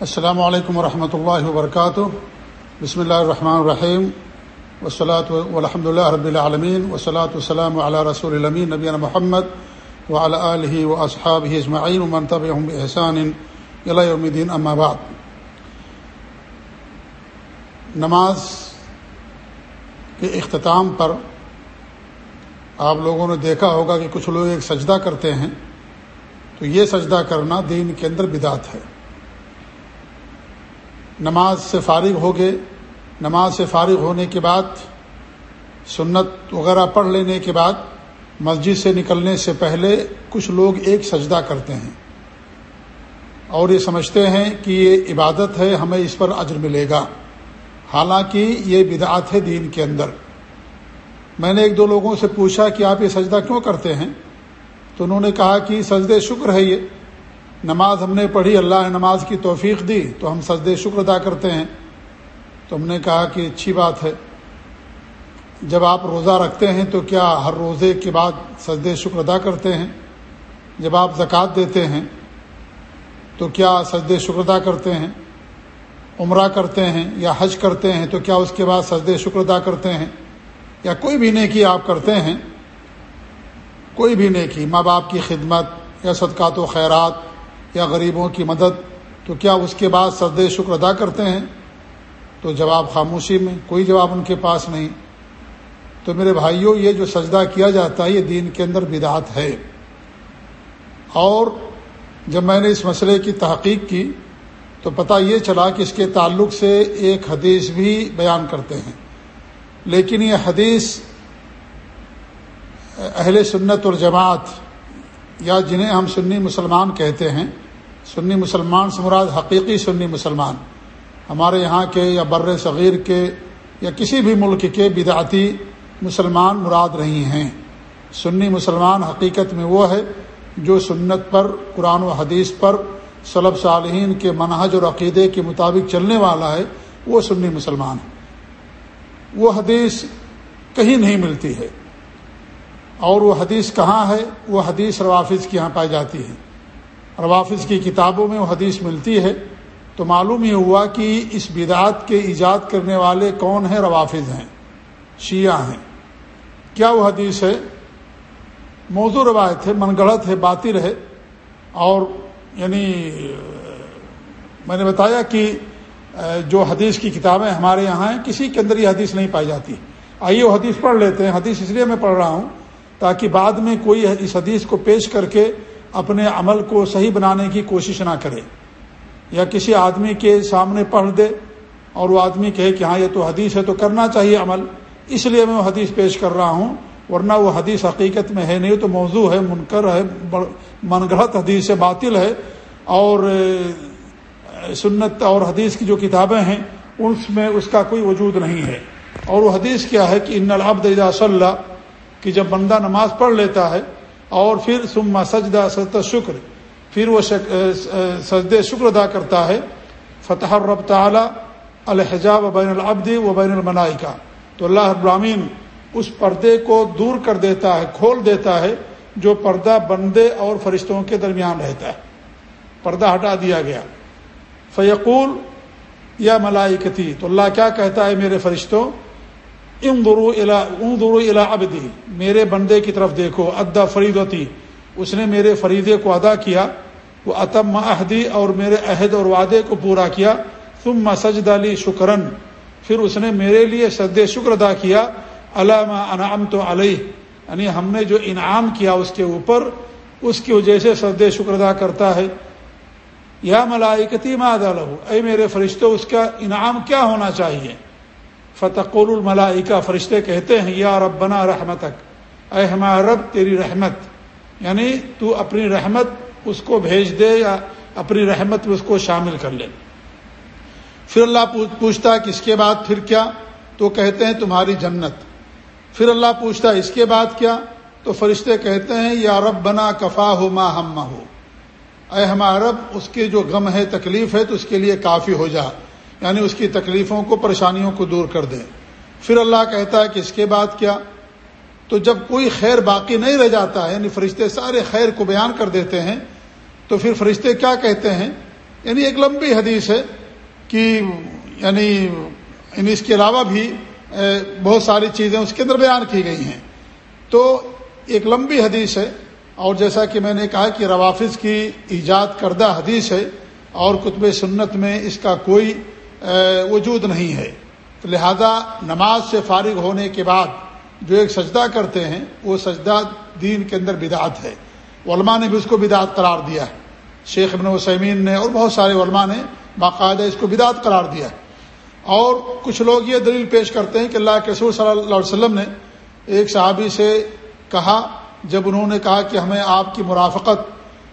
السلام علیکم ورحمۃ اللہ وبرکاتہ۔ بسم اللہ الرحمن الرحیم۔ وسلاۃ الحمد اللہ رب العالمین۔ وسلاۃ والسلام علی رسول المین نبی محمد وعلى آله وأصحابه اجمعين ومن تبعهم بإحسان الى يوم الدين اما بعد۔ نماز کے اختتام پر آپ لوگوں نے دیکھا ہوگا کہ کچھ لوگ ایک سجدہ کرتے ہیں۔ تو یہ سجدہ کرنا دین کے اندر بدعت ہے۔ نماز سے فارغ ہو گئے۔ نماز سے فارغ ہونے کے بعد، سنت وغیرہ پڑھ لینے کے بعد، مسجد سے نکلنے سے پہلے کچھ لوگ ایک سجدہ کرتے ہیں۔ اور یہ سمجھتے ہیں کہ یہ عبادت ہے، ہمیں اس پر اجر ملے گا۔ حالانکہ یہ بدعت ہے دین کے اندر۔ میں نے ایک دو لوگوں سے پوچھا کہ آپ یہ سجدہ کیوں کرتے ہیں؟ تو انہوں نے کہا کہ سجد شکر ہے یہ۔ نماز ہم نے پڑھی، اللہ نے نماز کی توفیق دی، تو ہم سجد شکر ادا کرتے ہیں۔ تو ہم نے کہا کہ اچھی بات ہے۔ جب آپ روزہ رکھتے ہیں تو کیا ہر روزے کے بعد سجد شکر ادا کرتے ہیں؟ جب آپ زکوٰۃ دیتے ہیں تو کیا سجد شکر ادا کرتے ہیں؟ عمرہ کرتے ہیں یا حج کرتے ہیں تو کیا اس کے بعد سجد شکر ادا کرتے ہیں؟ یا کوئی بھی نیکی آپ کرتے ہیں؟ کوئی بھی نیکی، ماں باپ کی خدمت یا صدقات و خیرات یا غریبوں کی مدد، تو کیا اس کے بعد سجد شکر ادا کرتے ہیں؟ تو جواب خاموشی میں کوئی جواب ان کے پاس نہیں۔ تو میرے بھائیوں، یہ جو سجدہ کیا جاتا ہے، یہ دین کے اندر بدعت ہے۔ اور جب میں نے اس مسئلے کی تحقیق کی، تو پتہ یہ چلا کہ اس کے تعلق سے ایک حدیث بھی بیان کرتے ہیں۔ لیکن یہ حدیث اہل سنت اور جماعت یا جنہیں ہم سنی مسلمان کہتے ہیں، سنی مسلمان سے مراد حقیقی سنی مسلمان، ہمارے یہاں کے یا بر صغیر کے یا کسی بھی ملک کے بدعتی مسلمان مراد رہی ہیں۔ سنی مسلمان حقیقت میں وہ ہے جو سنت پر، قرآن و حدیث پر صلب صالحین کے منہج اور عقیدے کے مطابق چلنے والا ہے، وہ سنی مسلمان ہے۔ وہ حدیث کہیں نہیں ملتی ہے۔ اور وہ حدیث کہاں ہے؟ وہ حدیث روافظ کی یہاں پائی جاتی ہے۔ روافظ کی کتابوں میں وہ حدیث ملتی ہے۔ تو معلوم یہ ہوا کہ اس بدعات کے ایجاد کرنے والے کون ہیں؟ روافظ ہیں، شیعہ ہیں۔ کیا وہ حدیث ہے؟ موضوع روایت ہے من گڑت ہے، باطل ہے۔ اور یعنی میں نے بتایا کہ جو حدیث کی کتابیں ہمارے یہاں ہیں، کسی کے اندر یہ حدیث نہیں پائی جاتی۔ آئیے وہ حدیث پڑھ لیتے ہیں۔ حدیث اس لیے میں پڑھ رہا ہوں تاکہ بعد میں کوئی اس حدیث کو پیش کر کے اپنے عمل کو صحیح بنانے کی کوشش نہ کرے یا کسی آدمی کے سامنے پڑھ دے اور وہ آدمی کہے کہ ہاں یہ تو حدیث ہے، تو کرنا چاہیے عمل۔ اس لیے میں وہ حدیث پیش کر رہا ہوں، ورنہ وہ حدیث حقیقت میں ہے نہیں تو موضوع ہے، منکر ہے من گڑت حدیث باطل ہے۔ اور سنت اور حدیث کی جو کتابیں ہیں، اس میں اس کا کوئی وجود نہیں ہے۔ اور وہ حدیث کیا ہے کہ ان العبد اذا صلی کہ جب بندہ نماز پڑھ لیتا ہے اور پھر سما سجدہ سجد شکر، پھر وہ سجد شکر ادا کرتا ہے، فتح الرب تعالی الحجاب بین العبد و بین المنائی کا تو اللہ ابرامین اس پردے کو دور کر دیتا ہے، کھول دیتا ہے، جو پردہ بندے اور فرشتوں کے درمیان رہتا ہے۔ پردہ ہٹا دیا گیا۔ فیقول یا ملائکتی، تو اللہ کیا کہتا ہے میرے فرشتوں؟ ام درو الا ام درو میرے بندے کی طرف دیکھو ادا فریدتی اس نے میرے فریدے کو ادا کیا۔ وہ اتم عہدی اور میرے عہد اور وعدے کو پورا کیا۔ تم سجد علی شکرن پھر اس نے میرے لیے سد شکر ادا کیا۔ علامہ انعام تو علیہ یعنی ہم نے جو انعام کیا اس کے اوپر، اس کی وجہ سے سد شکر ادا کرتا ہے۔ یا ملائکتی ما ماد اے میرے فرشتوں اس کا انعام کیا ہونا چاہیے؟ فتح الملائکہ، فرشتے کہتے ہیں، یا رب بنا رحمتک، اے ہمارا رب، تیری رحمت۔ یعنی تو اپنی رحمت اس کو بھیج دے یا اپنی رحمت میں اس کو شامل کر لے۔ پھر اللہ پوچھتا ہے کہ اس کے بعد پھر کیا؟ تو کہتے ہیں تمہاری جنت۔ پھر اللہ پوچھتا ہے اس کے بعد کیا؟ تو فرشتے کہتے ہیں، یا رب بنا کفا ہو ماں ہم ہو اے ہمارا رب، اس کی جو غم ہے، تکلیف ہے، تو اس کے لیے کافی ہو جا۔ یعنی اس کی تکلیفوں کو، پریشانیوں کو دور کر دے پھر اللہ کہتا ہے کہ اس کے بعد کیا؟ تو جب کوئی خیر باقی نہیں رہ جاتا ہے یعنی فرشتے سارے خیر کو بیان کر دیتے ہیں، تو پھر فرشتے کیا کہتے ہیں؟ یعنی ایک لمبی حدیث ہے کہ یعنی یعنی اس کے علاوہ بھی بہت ساری چیزیں اس کے اندر بیان کی گئی ہیں۔ تو ایک لمبی حدیث ہے، اور جیسا کہ میں نے کہا کہ روافظ کی ایجاد کردہ حدیث ہے، اور کتب سنت میں اس کا کوئی وجود نہیں ہے۔ لہذا نماز سے فارغ ہونے کے بعد جو ایک سجدہ کرتے ہیں، وہ سجدہ دین کے اندر بدعت ہے۔ علماء نے بھی اس کو بدعت قرار دیا ہے۔ شیخ ابن وسیمین نے اور بہت سارے علماء نے باقاعدہ اس کو بدعت قرار دیا ہے۔ اور کچھ لوگ یہ دلیل پیش کرتے ہیں کہ اللہ کے رسول صلی اللہ علیہ وسلم نے ایک صحابی سے کہا، جب انہوں نے کہا کہ ہمیں آپ کی مرافقت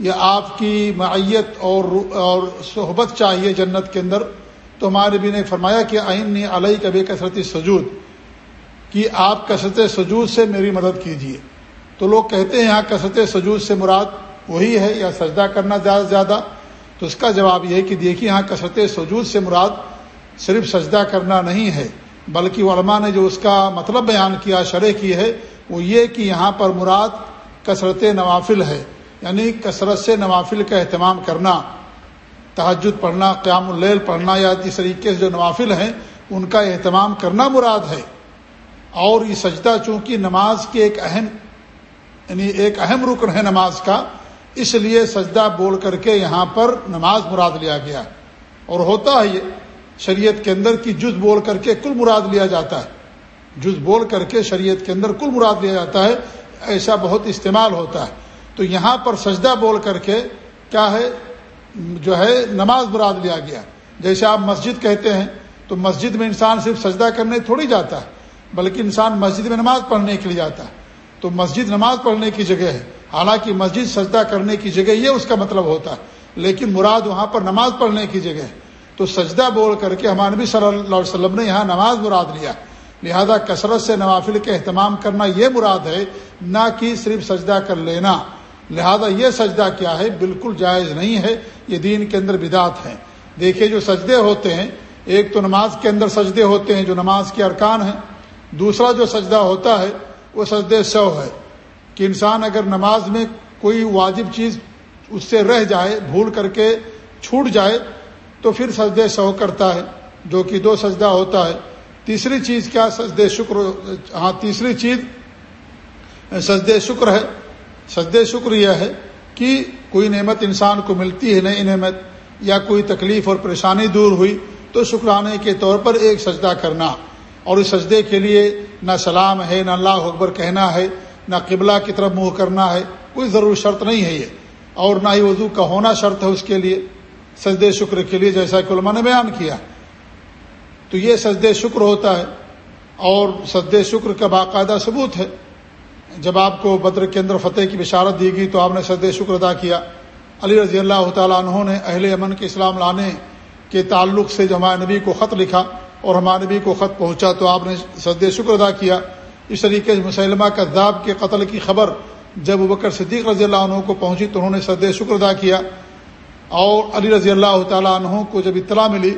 یا آپ کی معیت اور اور صحبت چاہیے جنت کے اندر تو ہمارے بھی نے فرمایا کہ آئین نے علیہ کبھی کثرت سجود، کہ آپ کثرت سجود سے میری مدد کیجیے تو لوگ کہتے ہیں یہاں کثرت سجود سے مراد وہی ہے یا سجدہ کرنا زیادہ سے زیادہ۔ تو اس کا جواب یہ ہے کہ دیکھیے یہاں کثرت سجود سے مراد صرف سجدہ کرنا نہیں ہے، بلکہ علماء نے جو اس کا مطلب بیان کیا، شرح کی ہے، وہ یہ کہ یہاں پر مراد کثرت نوافل ہے۔ یعنی کثرت سے نوافل کا اہتمام کرنا۔ تحجد پڑھنا، قیام اللیل پڑھنا یا اس طریقے سے جو نوافل ہیں، ان کا اہتمام کرنا مراد ہے۔ اور یہ سجدہ چونکہ نماز کے ایک اہم یعنی ایک اہم رکن ہے نماز کا، اس لیے سجدہ بول کر کے یہاں پر نماز مراد لیا گیا۔ اور ہوتا ہے یہ، شریعت کے اندر کی جز بول کر کے کل مراد لیا جاتا ہے۔ جز بول کر کے شریعت کے اندر کل مراد لیا جاتا ہے، ایسا بہت استعمال ہوتا ہے۔ تو یہاں پر سجدہ بول کر کے کیا ہے؟ جو ہے نماز مراد لیا گیا جیسے آپ مسجد کہتے ہیں، تو مسجد میں انسان صرف سجدہ کرنے تھوڑی جاتا ہے، بلکہ انسان مسجد میں نماز پڑھنے کے لیے جاتا ہے۔ تو مسجد نماز پڑھنے کی جگہ ہے۔ حالانکہ مسجد سجدہ کرنے کی جگہ یہ اس کا مطلب ہوتا ہے، لیکن مراد وہاں پر نماز پڑھنے کی جگہ ہے۔ تو سجدہ بول کر کے ہمارے نبی صلی اللہ علیہ وسلم نے یہاں نماز مراد لیا۔ لہذا کثرت سے نوافل کے اہتمام کرنا یہ مراد ہے، نہ کہ صرف سجدہ کر لینا۔ لہذا یہ سجدہ کیا ہے؟ بالکل جائز نہیں ہے، یہ دین کے اندر بدعت ہیں دیکھیے جو سجدے ہوتے ہیں، ایک تو نماز کے اندر سجدے ہوتے ہیں جو نماز کے ارکان ہیں، دوسرا جو سجدہ ہوتا ہے، وہ سجدے سو ہے۔ کہ انسان اگر نماز میں کوئی واجب چیز اس سے رہ جائے، بھول کر کے چھوٹ جائے، تو پھر سجدے سو کرتا ہے، جو کہ دو سجدہ ہوتا ہے۔ تیسری چیز کیا؟ سجد شکر ہاں تیسری چیز سجد شکر ہے۔ سجد شکر یہ ہے کہ کوئی نعمت انسان کو ملتی ہے نئی نعمت یا کوئی تکلیف اور پریشانی دور ہوئی تو شکرانے کے طور پر ایک سجدہ کرنا۔ اور اس سجدے کے لیے نہ سلام ہے، نہ اللہ اکبر کہنا ہے، نہ قبلہ کی طرف منہ کرنا ہے، کوئی ضرور شرط نہیں ہے یہ۔ اور نہ ہی وضو کا ہونا شرط ہے اس کے لیے۔ سجد شکر کے لیے جیسا کہ علماء نے بیان کیا۔ تو یہ سجد شکر ہوتا ہے اور سجد شکر کا باقاعدہ ثبوت ہے۔ جب آپ کو بدر کے اندر فتح کی بشارت دی گئی تو آپ نے سجد شکر ادا کیا۔ علی رضی اللہ تعالیٰ عنہ نے اہل امن کے اسلام لانے کے تعلق سے جو ہمارے نبی کو خط لکھا اور ہمارے نبی کو خط پہنچا تو آپ نے سجد شکر ادا کیا۔ اس طریقے سے مسلمہ کذاب کے قتل کی خبر جب بکر صدیق رضی اللہ عنہ کو پہنچی تو انہوں نے سجد شکر ادا کیا۔ اور علی رضی اللہ تعالیٰ عنہ کو جب اطلاع ملی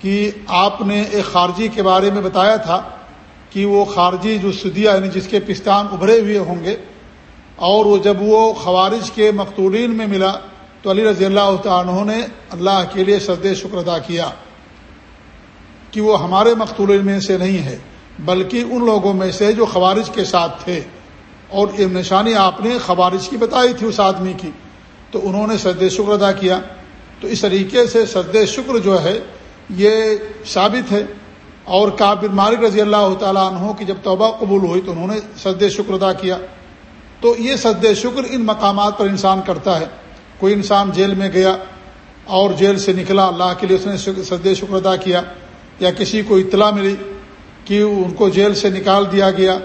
کہ آپ نے ایک خارجی کے بارے میں بتایا تھا کہ وہ خارجی جو سدیا یعنی جس کے پستان ابھرے ہوئے ہوں گے، اور وہ جب وہ خوارج کے مقتولین میں ملا، تو علی رضی اللہ تعالیٰ نے اللہ کے لیے سرد شکر ادا کیا کہ وہ ہمارے مقتولین میں سے نہیں ہے، بلکہ ان لوگوں میں سے جو خوارج کے ساتھ تھے۔ اور یہ نشانی آپ نے خوارج کی بتائی تھی اس آدمی کی۔ تو انہوں نے سرد شکر ادا کیا۔ تو اس طریقے سے سرد شکر جو ہے، یہ ثابت ہے اور کابر مالک رضی اللہ تعالیٰ عنہ کی جب توبہ قبول ہوئی تو انہوں نے سد شکر ادا کیا۔ تو یہ سد شکر ان مقامات پر انسان کرتا ہے۔ کوئی انسان جیل میں گیا اور جیل سے نکلا، اللہ کے لیے اس نے سد شکر ادا کیا یا کسی کو اطلاع ملی کہ ان کو جیل سے نکال دیا گیا،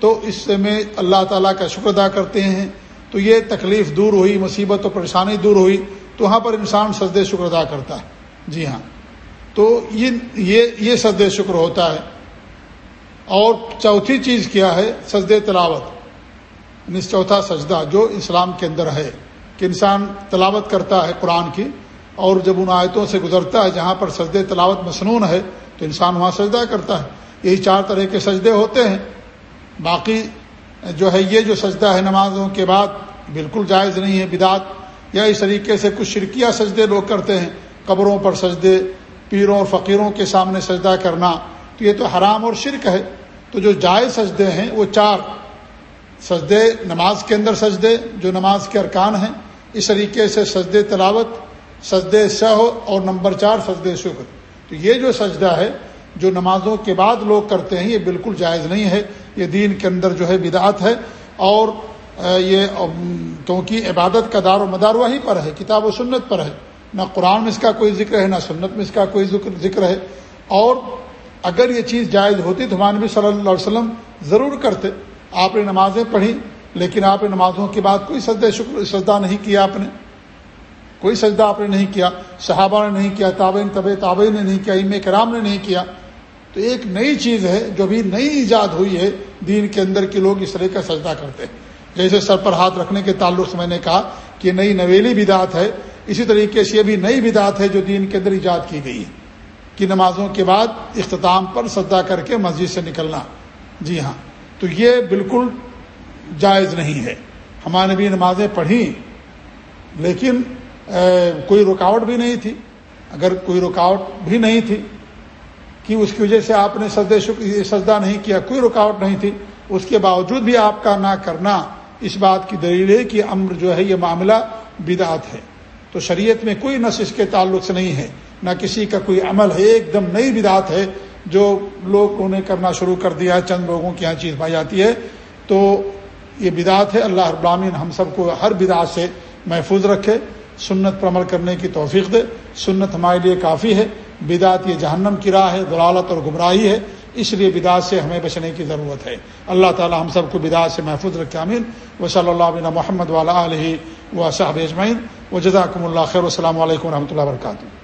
تو اس سے میں اللہ تعالیٰ کا شکر ادا کرتے ہیں۔ تو یہ تکلیف دور ہوئی، مصیبت و پریشانی دور ہوئی، تو وہاں پر انسان سجد شکر ادا کرتا ہے۔ جی ہاں۔ تو یہ یہ سجد شکر ہوتا ہے۔ اور چوتھی چیز کیا ہے؟ سجد تلاوت۔ یعنی چوتھا سجدہ جو اسلام کے اندر ہے کہ انسان تلاوت کرتا ہے قرآن کی، اور جب ان آیتوں سے گزرتا ہے جہاں پر سجد تلاوت مصنون ہے تو انسان وہاں سجدہ کرتا ہے۔ یہی چار طرح کے سجدے ہوتے ہیں۔ باقی جو ہے یہ جو سجدہ ہے نمازوں کے بعد بالکل جائز نہیں ہے، بدعت، یا اس طریقے سے کچھ شرکیہ سجدے لوگ کرتے ہیں۔ قبروں پر سجدے پیروں اور فقیروں کے سامنے سجدہ کرنا، تو یہ تو حرام اور شرک ہے۔ تو جو جائز سجدے ہیں، وہ چار۔ سجدے، نماز کے اندر سجدے، جو نماز کے ارکان ہیں، اس طریقے سے سجدے تلاوت، سجدے سہ اور نمبر چار سجدے شکر۔ تو یہ جو سجدہ ہے، جو نمازوں کے بعد لوگ کرتے ہیں، یہ بالکل جائز نہیں ہے۔ یہ دین کے اندر جو ہے بدعت ہے اور یہ کیونکہ عبادت کا دار و مدار وہی پر ہے، کتاب و سنت پر ہے۔ نہ قرآن میں اس کا کوئی ذکر ہے، نہ سنت میں اس کا کوئی ذکر ہے۔ اور اگر یہ چیز جائز ہوتی تو ہمارے نبی صلی اللہ علیہ وسلم ضرور کرتے۔ آپ نے نمازیں پڑھی، لیکن آپ نے نمازوں کے بعد کوئی سجدہ شکر سجدہ نہیں کیا آپ نے۔ کوئی سجدہ آپ نے نہیں کیا۔ صحابہ نے نہیں کیا، تابعین طب تابعین نے نہیں کیا ام کرام نے نہیں کیا۔ تو ایک نئی چیز ہے، جو بھی نئی ایجاد ہوئی ہے، دین کے اندر کے لوگ اس طرح کا سجدہ کرتے ہیں۔ جیسے سر پر ہاتھ رکھنے کے تعلق سے میں نے کہا کہ نئی نویلی بدعت ہے۔ اسی طریقے سے یہ بھی نئی بدعت ہے جو دین کے اندر ایجاد کی گئی ہے کہ نمازوں کے بعد اختتام پر سجدہ کر کے مسجد سے نکلنا۔ جی ہاں تو یہ بالکل جائز نہیں ہے۔ ہمارے بھی نمازیں پڑھیں لیکن کوئی رکاوٹ بھی نہیں تھی۔ اگر کوئی رکاوٹ بھی نہیں تھی کہ اس کی وجہ سے آپ نے سجدے سجدہ نہیں کیا، کوئی رکاوٹ نہیں تھی، اس کے باوجود بھی آپ کا نہ کرنا، اس بات کی دلیل ہے کہ امر جو ہے یہ معاملہ بدعت ہے۔ تو شریعت میں کوئی نس اس کے تعلق سے نہیں ہے، نہ کسی کا کوئی عمل ہے، ایک دم نئی بدعت ہے جو لوگوں نے کرنا شروع کر دیا ہے چند لوگوں کی یہاں چیز پائی جاتی ہے۔ تو یہ بدعت ہے، اللہ ابرامین ہم سب کو ہر بدعت سے محفوظ رکھے، سنت پر عمل کرنے کی توفیق دے۔ سنت ہمارے لیے کافی ہے، بدعت یہ جہنم کی راہ ہے دلالت اور گمراہی ہے، اس لیے بدعت سے ہمیں بچنے کی ضرورت ہے۔ اللہ تعالی ہم سب کو بدعت سے محفوظ رکھے امین و صلی اللہ علیہ محمد والا علیہ و صاحب اجمعین۔ و جزاکم اللہ خیر السلام علیکم و رحمۃ اللہ وبرکاتہ